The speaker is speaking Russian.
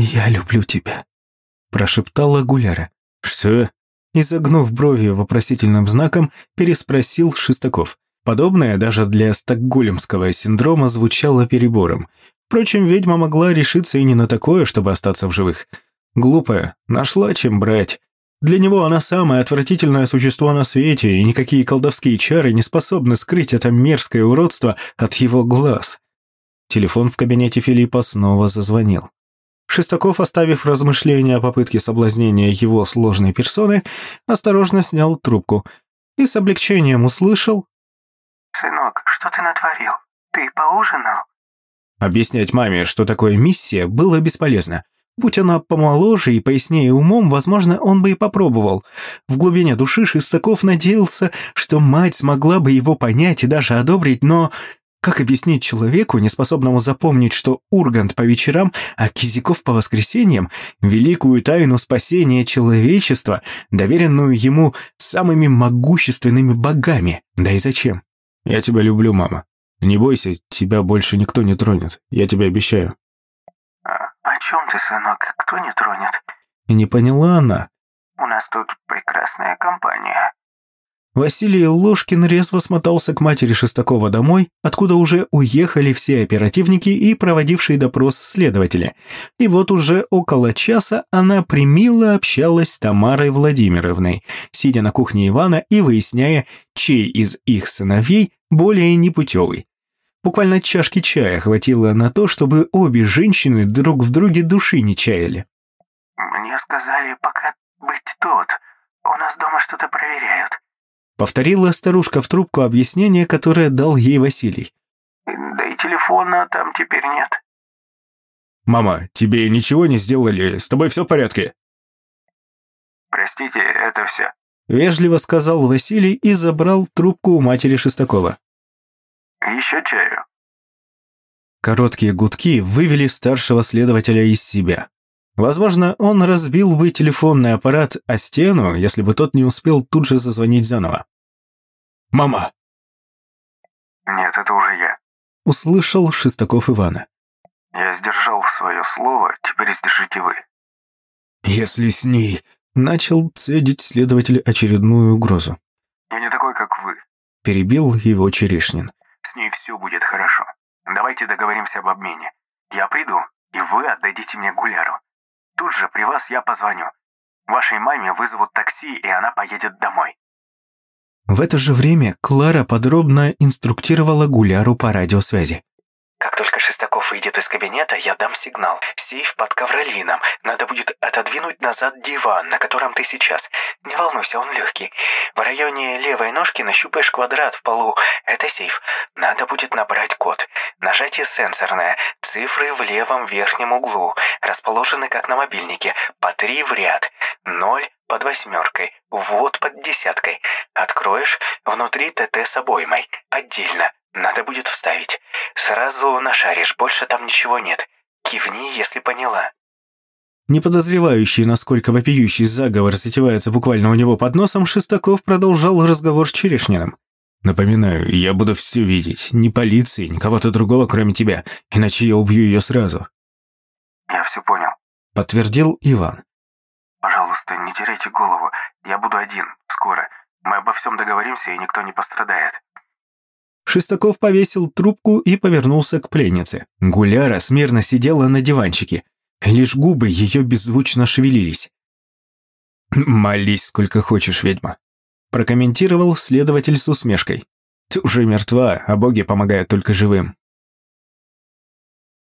«Я люблю тебя», – прошептала Гуляра. «Что?» Изогнув брови вопросительным знаком, переспросил Шестаков. Подобное даже для стокгольмского синдрома звучало перебором. Впрочем, ведьма могла решиться и не на такое, чтобы остаться в живых. Глупая, нашла чем брать. Для него она самое отвратительное существо на свете, и никакие колдовские чары не способны скрыть это мерзкое уродство от его глаз. Телефон в кабинете Филиппа снова зазвонил. Шестаков, оставив размышления о попытке соблазнения его сложной персоны, осторожно снял трубку и с облегчением услышал «Сынок, что ты натворил? Ты поужинал?» Объяснять маме, что такое миссия, было бесполезно. Будь она помоложе и пояснее умом, возможно, он бы и попробовал. В глубине души Шестаков надеялся, что мать смогла бы его понять и даже одобрить, но как объяснить человеку, неспособному запомнить, что Ургант по вечерам, а Кизиков по воскресеньям, великую тайну спасения человечества, доверенную ему самыми могущественными богами? Да и зачем? Я тебя люблю, мама. Не бойся, тебя больше никто не тронет. Я тебе обещаю. А, «О чем ты, сынок? Кто не тронет?» Не поняла она. «У нас тут прекрасная компания». Василий Ложкин резво смотался к матери Шестакова домой, откуда уже уехали все оперативники и проводившие допрос следователи. И вот уже около часа она примило общалась с Тамарой Владимировной, сидя на кухне Ивана и выясняя, чей из их сыновей более непутевый. Буквально чашки чая хватило на то, чтобы обе женщины друг в друге души не чаяли. «Мне сказали пока быть тут. У нас дома что-то проверяют». Повторила старушка в трубку объяснение, которое дал ей Василий. Да и телефона там теперь нет. «Мама, тебе ничего не сделали? С тобой все в порядке?» «Простите, это все». Вежливо сказал Василий и забрал трубку у матери Шестакова. «Еще чаю». Короткие гудки вывели старшего следователя из себя. Возможно, он разбил бы телефонный аппарат о стену, если бы тот не успел тут же зазвонить заново. «Мама!» «Нет, это уже я». Услышал Шестаков Ивана. «Я сдержал свое слово, теперь сдержите вы». «Если с ней...» Начал цедить следователь очередную угрозу. «Я не такой, как вы». Перебил его Черешнин. «С ней все будет хорошо. Давайте договоримся об обмене. Я приду, и вы отдадите мне Гуляру. Тут же при вас я позвоню. Вашей маме вызовут такси, и она поедет домой». В это же время Клара подробно инструктировала Гуляру по радиосвязи. Как только Шестаков выйдет из кабинета, я дам сигнал. Сейф под ковролином. Надо будет отодвинуть назад диван, на котором ты сейчас. Не волнуйся, он легкий. В районе левой ножки нащупаешь квадрат в полу. Это сейф. Надо будет набрать код. Нажатие сенсорное. Цифры в левом верхнем углу. Расположены как на мобильнике. По три в ряд. Ноль под восьмеркой. Вот под десяткой. Откроешь. Внутри ТТ с обоймой. Отдельно. Надо будет вставить. Сразу нашаришь, больше там ничего нет. Кивни, если поняла. Не подозревающий, насколько вопиющий заговор затевается буквально у него под носом, Шестаков продолжал разговор с Черешниным. «Напоминаю, я буду все видеть. Ни полиции, ни кого-то другого, кроме тебя, иначе я убью ее сразу». «Я все понял», — подтвердил Иван. «Пожалуйста, не теряйте голову. Я буду один, скоро. Мы обо всем договоримся, и никто не пострадает». Шестаков повесил трубку и повернулся к пленнице. Гуляра смирно сидела на диванчике. Лишь губы ее беззвучно шевелились. «Молись сколько хочешь, ведьма», – прокомментировал следователь с усмешкой. «Ты уже мертва, а боги помогают только живым.